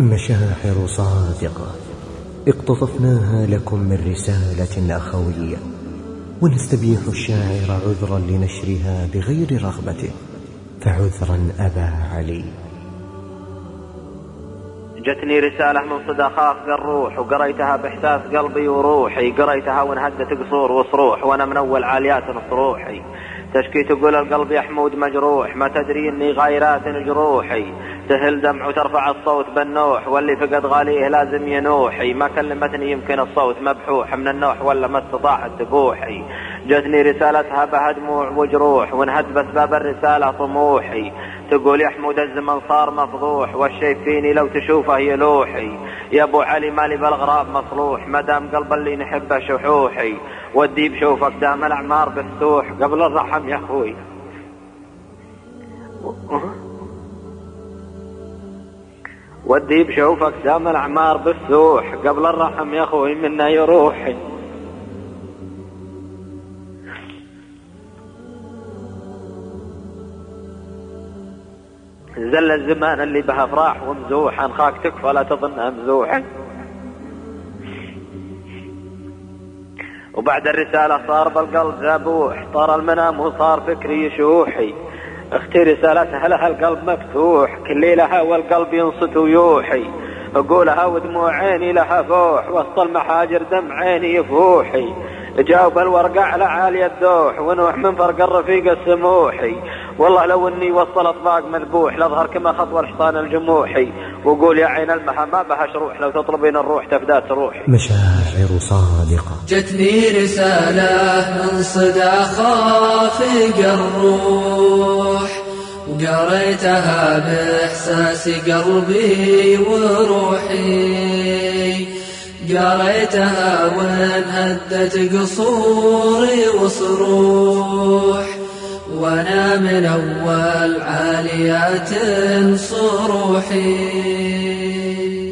مشاعر صادقة. اقتطفناها لكم من رسالة أخوية. ونستبيح الشاعر عذرا لنشرها بغير رغبته فعذرا أبا علي. جتني رسالة من صدى خافق الروح وقريتها بإحساس قلبي وروحي. قريتها وانهدت قصور وصروح وأنا من أول عاليات صروحي تشكي تقول القلب يا حمود مجروح ما تدري إني غايرات جروحي. تهل دمع وترفع الصوت بالنوح واللي فقد غاليه لازم ينوحي. ما كلمتني يمكن الصوت مبحوح من النوح ولا ما استطاعت تبوحي. جتني رسالتها بها دموع وجروح وانهد بسباب الرسالة طموحي. تقول يا حمود الزمن صار مفضوح والشي فيني لو تشوفه يلوحي. يا ابو علي مالي بالغراب مصلوح ما دام قلب اللي نحبه شحوحي. ودي بشوفك دام الأعمار بفتوح. قبل الرحم يا أخوي. ودي بشوفك دام الأعمار بفتوح. قبل الرحم يا أخوي منا يروحي زل الزمان اللي بها افراح ومزوح انخاك تكفى لا تظنها مزوحه وبعد الرسالة صار بالقلب ذبوح طار المنام وصار فكري يشوحي. أختي رسالتها لها القلب مفتوح كل ليلة والقلب ينصت ويوحي. أقولها ودموع عيني لها فوح وسط المحاجر دمع عيني يفوحي. جاوب الورقة على عالي الدوح ونوح من فرق الرفيق السموحي. والله لو إني وصل اطباق مذبوح لأظهر كما خطوة الحصان الجموحي. وقول يا عين المها ما بها شروح لو تطلبين الروح تفدات روحي. مشاعر صادقة. جتني رسالة من صدى خافق الروح وقريتها بإحساس قلبي وروحي. قريتها وانهدت قصوري وصروح. وأنا من أول عاليات صروحي.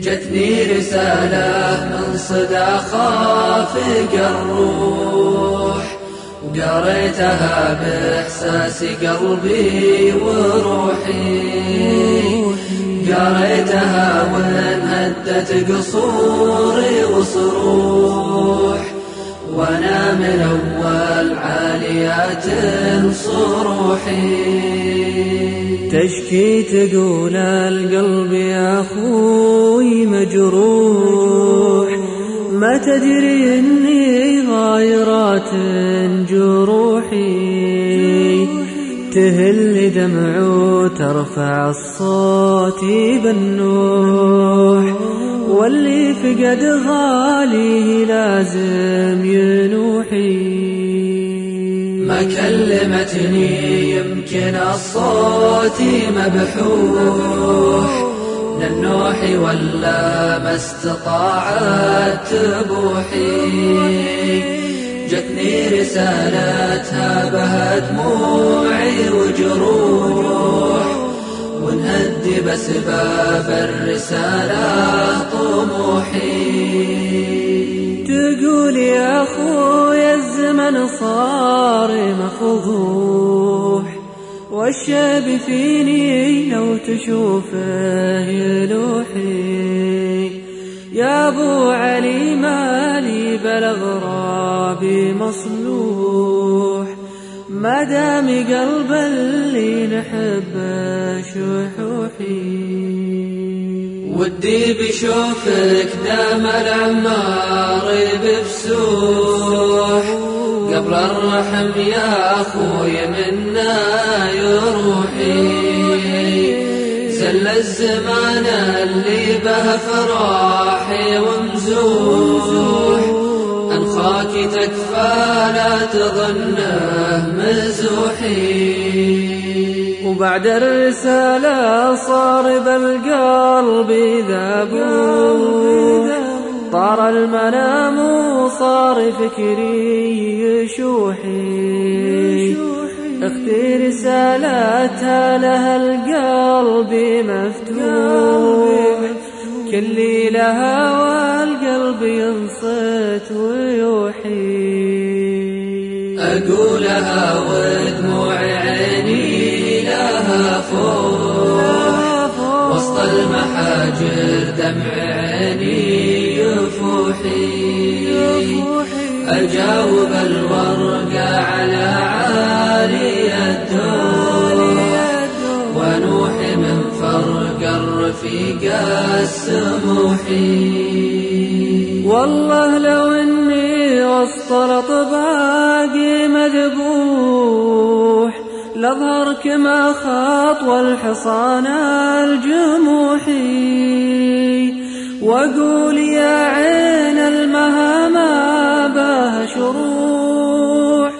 جتني رسالة من صدى خافق الروح وقريتها بإحساس قلبي وروحي. قريتها وانهدت قصوري وصروح. وأنا من أول عاليات صروحي. تشكي تقول القلب يا أخوي مجروح. ما تدري إني غايرات جروحي. تهل دمع وترفع الصوت بالنوح. واللي فقد غاليه لازم ينوحي. ما كلمتني يمكن الصوت مبحوح. للنوح ولا ما استطاعت تبوحي. جتني رسالتها بها دموعي وجروح. ونهدي بسباب الرسالة طموحي. تقول يا أخوي الزمن صار مفضوح والشاب فيني لو تشوفه يلوحي. يا أبو علي مالي بالاغراب مصلوح. ما دام قلب اللي نحبه شحوحي. ودي بشوفك دام العمار بفسوح. قبل الرحم يا أخوي منا يروحي زل الزمان اللي به فرحي ومزوح. أنخاك تكفى لا تظنه مزوحي وبعد الرسالة صار بالقلب ذابوح طار المنام وصار فكري يشوحي. أختي رسالتها لها القلب مفتوح. كل لها والقلب ينصت ويوحي. أقولها ودموع عيني لها فوح وسط المحاجر دمع عيني يفوحي. أجاوب الورق على السموحي. والله لو إني وسط الاطباق مذبوح لظهر كما خطوى الحصان الجموحي. وأقول يا عين المهامة بها شروح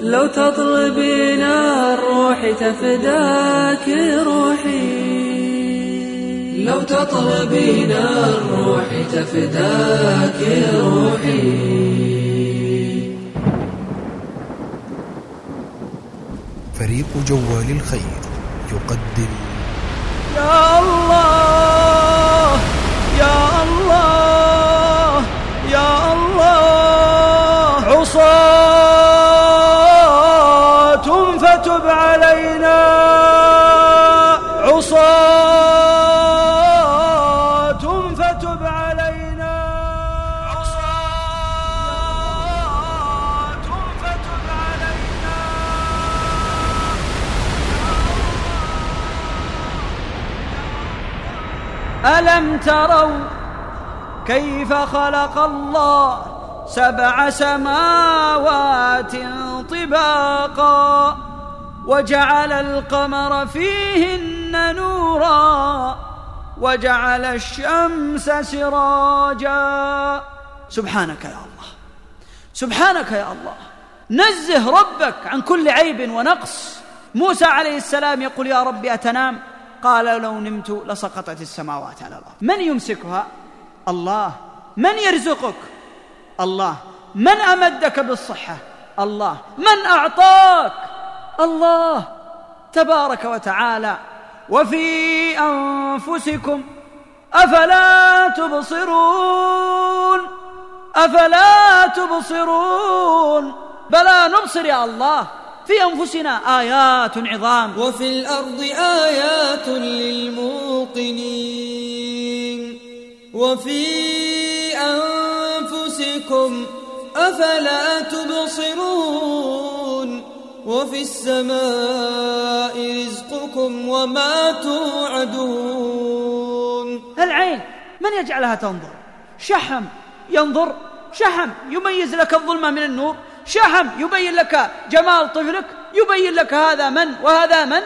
لو تطلبين الروح تفداك روحي. لو تطلبين الروح تفداك روحي. فريق جوال الخير يقدم يا الله يا الله يا تروا كيف خلق الله سبع سماوات طباقا وجعل القمر فيهن نورا وجعل الشمس سراجا. سبحانك يا الله. سبحانك يا الله. نزه ربك عن كل عيب ونقص. موسى عليه السلام يقول يا رب أتنام؟ قال لو نمت لسقطت السماوات على الأرض. من يمسكها؟ الله. من يرزقك؟ الله. من أمدك بالصحة؟ الله. من أعطاك؟ الله. تبارك وتعالى. وفي أنفسكم أفلا تبصرون؟ أفلا تبصرون؟ بلى نبصر يا الله. في أنفسنا آيات عظام. وفي الأرض آيات للموقنين. وفي أنفسكم أفلا تبصرون. وفي السماء رزقكم وما توعدون. العين من يجعلها تنظر؟ شحم ينظر شحم يميز لك الظلمة من النور. شحم يبين لك جمال طفلك يبين لك هذا من وهذا من؟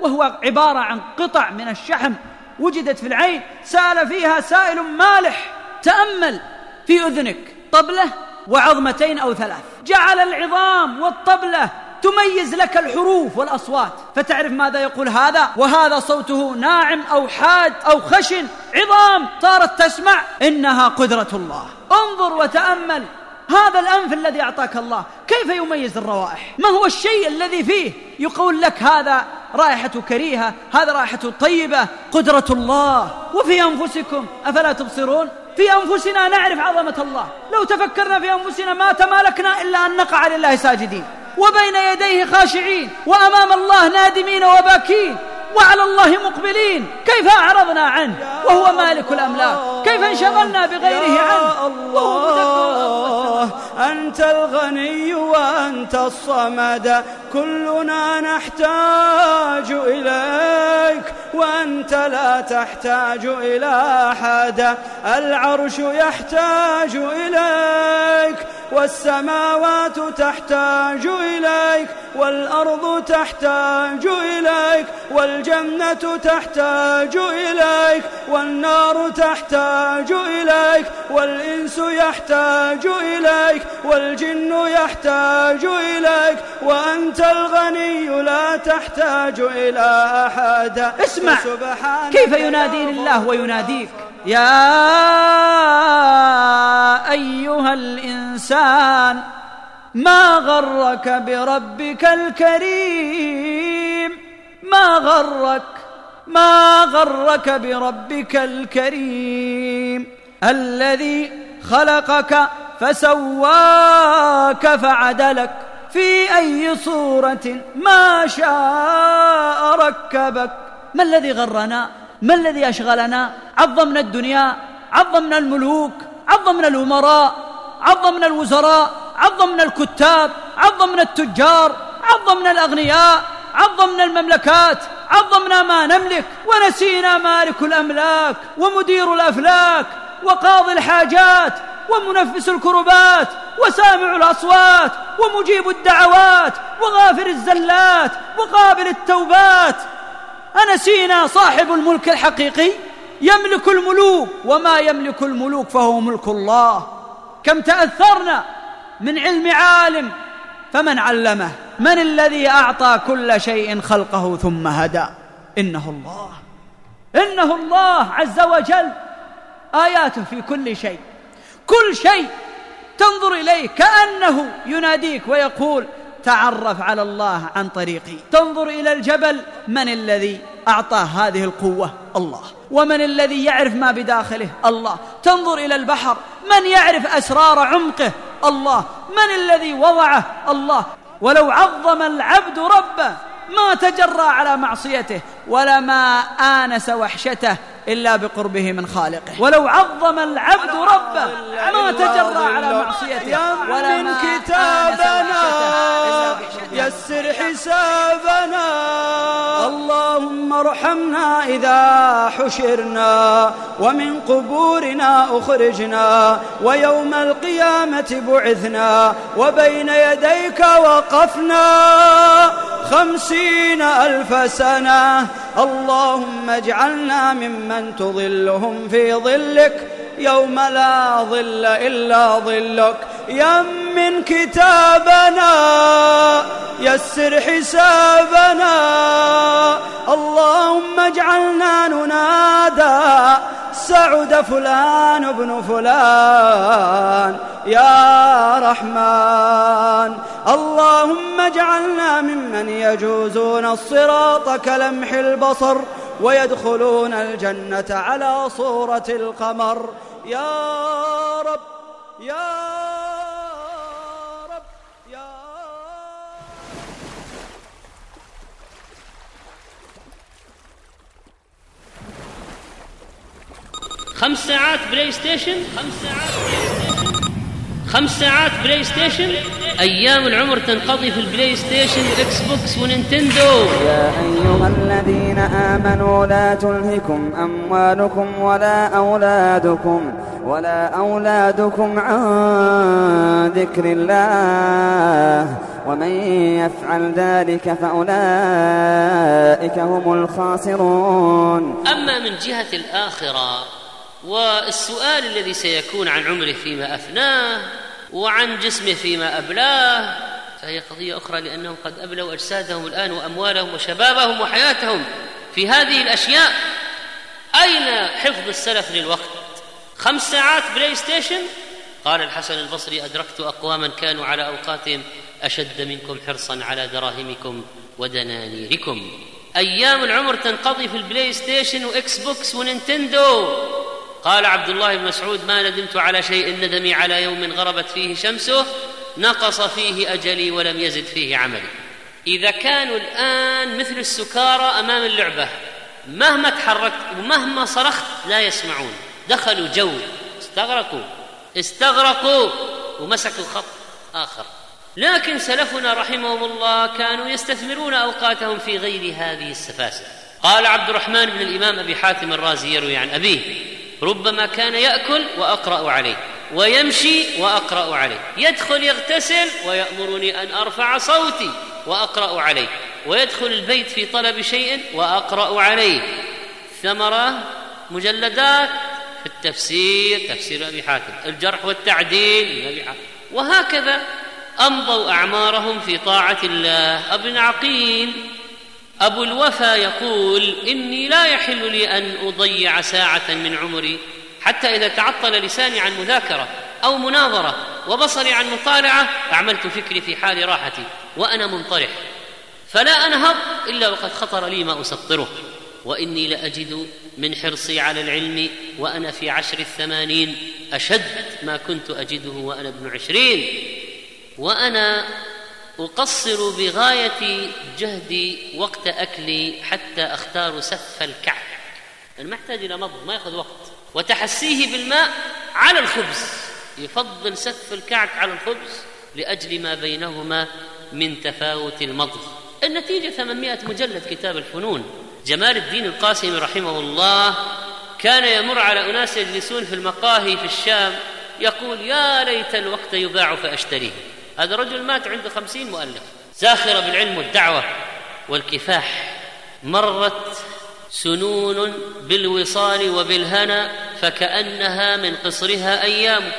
وهو عبارة عن قطع من الشحم وجدت في العين سأل فيها سائل مالح تأمل في أذنك طبلة وعظمتين أو ثلاث. جعل العظام والطبلة تميز لك الحروف والأصوات. فتعرف ماذا يقول هذا؟ وهذا صوته ناعم أو حاد أو خشن. عظام صارت تسمع إنها قدرة الله. انظر وتأمل. هذا الأنف الذي أعطاك الله. كيف يميز الروائح؟ ما هو الشيء الذي فيه؟ يقول لك هذا رائحة كريهة هذا رائحة طيبة قدرة الله. وفي أنفسكم أفلا تبصرون؟ في أنفسنا نعرف عظمة الله. لو تفكرنا في أنفسنا ما تمالكنا إلا أن نقع لله ساجدين. وبين يديه خاشعين. وأمام الله نادمين وباكين. وعلى الله مقبلين. كيف أعرضنا عنه؟ وهو مالك الأملاك. كيف انشغلنا بغيره عنه؟ الله أنت الغني وأنت الصمد. كلنا نحتاج إليك وأنت لا تحتاج إلى أحد. العرش يحتاج إليك والسماوات تحتاج إليك والأرض تحتاج إليك والجنة تحتاج إليك والنار تحتاج إليك والإنس يحتاج إليك والجن يحتاج إليك وأنت الغني لا تحتاج إلى أحد. اسمع كيف يناديني الله. ويناديك؟ يا أيها الإنسان ما غرك بربك الكريم. ما غرك ما غرك بربك الكريم. الذي خلقك فسواك فعدلك. في أي صورة ما شاء ركبك. ما الذي غرنا؟ ما الذي أشغلنا؟ عظمنا الدنيا عظمنا الملوك عظمنا الأمراء. عظمنا الوزراء عظمنا الكتاب عظمنا التجار عظمنا الأغنياء عظمنا المملكات عظمنا ما نملك ونسينا مالك الأملاك ومدير الأفلاك وقاضي الحاجات ومنفس الكربات وسامع الأصوات ومجيب الدعوات وغافر الزلات وقابل التوبات. أنسينا صاحب الملك الحقيقي يملك الملوك وما يملك الملوك فهو ملك الله. كم تأثرنا من علم عالم فمن علمه من الذي أعطى كل شيء خلقه ثم هدى؟ إنه الله. إنه الله عز وجل. آياته في كل شيء. كل شيء تنظر إليه كأنه يناديك ويقول تعرف على الله عن طريقي. تنظر إلى الجبل من الذي أعطاه هذه القوة؟ الله. ومن الذي يعرف ما بداخله؟ الله. تنظر إلى البحر. من يعرف أسرار عمقه؟ الله. من الذي وضعه؟ الله. ولو عظم العبد ربه ما تجرى على معصيته ولما آنس وحشته إلا بقربه من خالقه. ولو عظم العبد ربه ما تجرى على معصيته. من كتابنا يسر حسابنا. اللهم ارحمنا إذا حشرنا ومن قبورنا أخرجنا ويوم القيامة بعثنا وبين يديك وقفنا خمسين ألف سنة. اللهم اجعلنا ممن تظلهم في ظلك يوم لا ظل إلا ظلك. يمن كتابنا يسر حسابنا. اللهم اجعلنا ننادى سعد فلان ابن فلان يا رحمن. اللهم اجعلنا ممن يجوزون الصراط كلمح البصر ويدخلون الجنة على صورة القمر. يا رب يا رب خمس ساعات PlayStation خمس ساعات PlayStation. خمس ساعات PlayStation أيام العمر تنقضي في ال PlayStation Xbox و Nintendo. يا أيها الذين آمنوا لا تلهكم أموالكم ولا أولادكم ولا أولادكم عن ذكر الله ومن يفعل ذلك فأولئك هم الخاسرون. أما من جهة الآخرة والسؤال الذي سيكون عن عمره فيما أفناه وعن جسمه فيما أبلاه فهي قضية أخرى لأنهم قد أبلوا أجسادهم الآن وأموالهم وشبابهم وحياتهم في هذه الأشياء. أين حفظ السلف للوقت؟ خمس ساعات PlayStation؟ قال الحسن البصري أدركت أقواما كانوا على أوقاتهم أشد منكم حرصا على دراهمكم ودنانيركم. أيام العمر تنقضي في ال PlayStation و Xbox و Nintendo. قال عبد الله بن مسعود ما ندمت على شيء ندمي على يوم غربت فيه شمسه نقص فيه أجلي ولم يزد فيه عملي. إذا كانوا الآن مثل السكارى أمام اللعبة مهما تحركت ومهما صرخت لا يسمعون. دخلوا جو استغرقوا استغرقوا ومسكوا خط آخر. لكن سلفنا رحمهم الله كانوا يستثمرون أوقاتهم في غير هذه السفاسف. قال عبد الرحمن بن الإمام أبي حاتم الرازي يروي عن أبيه ربما كان يأكل وأقرأ عليه ويمشي وأقرأ عليه يدخل يغتسل ويأمرني أن أرفع صوتي وأقرأ عليه ويدخل البيت في طلب شيء وأقرأ عليه. ثمرة مجلدات في التفسير تفسير أبي حاتم الجرح والتعديل أبي حاتم. وهكذا أمضوا أعمارهم في طاعة الله. أبن عقيل أبو الوفا يقول إني لا يحل لي أن أضيع ساعة من عمري حتى إذا تعطل لساني عن مذاكرة أو مناظرة وبصري عن مطالعة أعملت فكري في حال راحتي وأنا منطرح. فلا أنهض إلا وقد خطر لي ما أسطره. وإني لأجد من حرصي على العلم وأنا في عشر الثمانين أشد ما كنت أجده وأنا ابن عشرين. وأنا أقصر بغاية جهدي وقت أكلي حتى أختار سف الكعب. يعني محتاج إلى مضغ ما يأخذ وقت. وتحسيه بالماء على الخبز. يفضل سف الكعك على الخبز لأجل ما بينهما من تفاوت المضغ. النتيجة 800 مجلد كتاب الفنون. جمال الدين القاسمي رحمه الله كان يمر على أناس يجلسون في المقاهي في الشام يقول يا ليت الوقت يباع فأشتريه. هذا رجل مات عنده خمسين مؤلف. زاخر بالعلم والدعوة والكفاح. مرت سنون بالوصال وبالهنا فكأنها من قصرها أيام.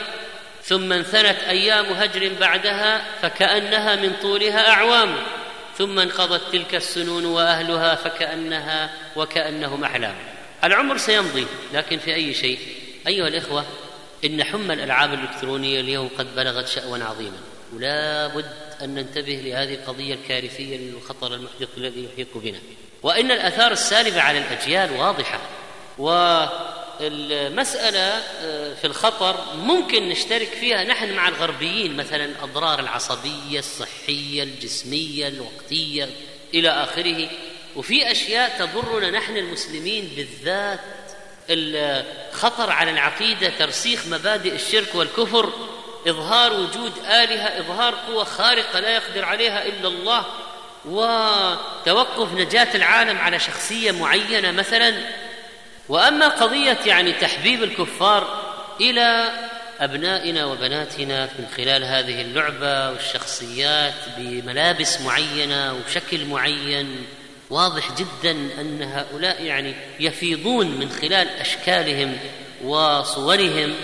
ثم انثنت أيام هجر بعدها فكأنها من طولها أعوام. ثم انقضت تلك السنون وأهلها فكأنها وكأنهم أحلام. العمر سيمضي لكن في أي شيء. أيها الإخوة إن حمى الألعاب الإلكترونية اليوم قد بلغت شأوا عظيما. ولا بد أن ننتبه لهذه القضية الكارثية للخطر المحدق الذي يحيط بنا. وإن الآثار السالبة على الأجيال واضحة والمسألة آه، في الخطر ممكن نشترك فيها نحن مع الغربيين مثلا الأضرار العصبية الصحية الجسمية الوقتية إلى آخره. وفي أشياء تضرنا نحن المسلمين بالذات الخطر على العقيدة ترسيخ مبادئ الشرك والكفر. إظهار وجود آلهة إظهار قوة خارقة لا يقدر عليها إلا الله وتوقف نجاة العالم على شخصية معينة مثلا. وأما قضية يعني تحبيب الكفار إلى أبنائنا وبناتنا من خلال هذه اللعبة والشخصيات بملابس معينة وشكل معين واضح جدا أن هؤلاء يعني يفيضون من خلال أشكالهم وصورهم.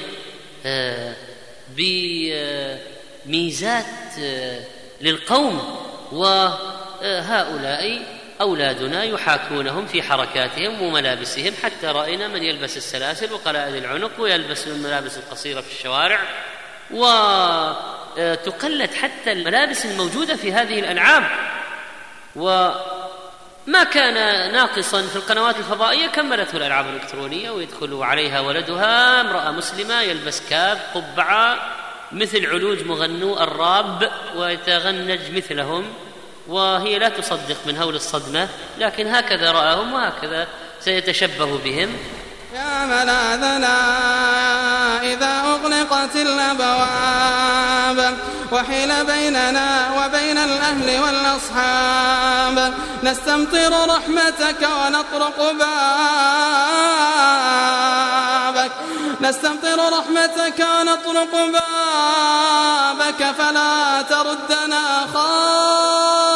آه بميزات للقوم وهؤلاء أولادنا يحاكونهم في حركاتهم وملابسهم. حتى رأينا من يلبس السلاسل وقلائد العنق ويلبس الملابس القصيرة في الشوارع وتقلد حتى الملابس الموجودة في هذه الألعاب و ما كان ناقصا في القنوات الفضائية كملته الألعاب الإلكترونية ويدخل عليها ولدها امرأة مسلمة يلبس كاب قبعة مثل علوج مغنو الراب ويتغنج مثلهم وهي لا تصدق من هول الصدمة لكن هكذا رآهم وهكذا سيتشبه بهم. يا ملاذنا إذا أغلقت الأبواب وحيل بيننا وبين الأهل والأصحاب نستمطر رحمتك ونطرق بابك نستمطر رحمتك ونطرق بابك. فلا تردنا خائبين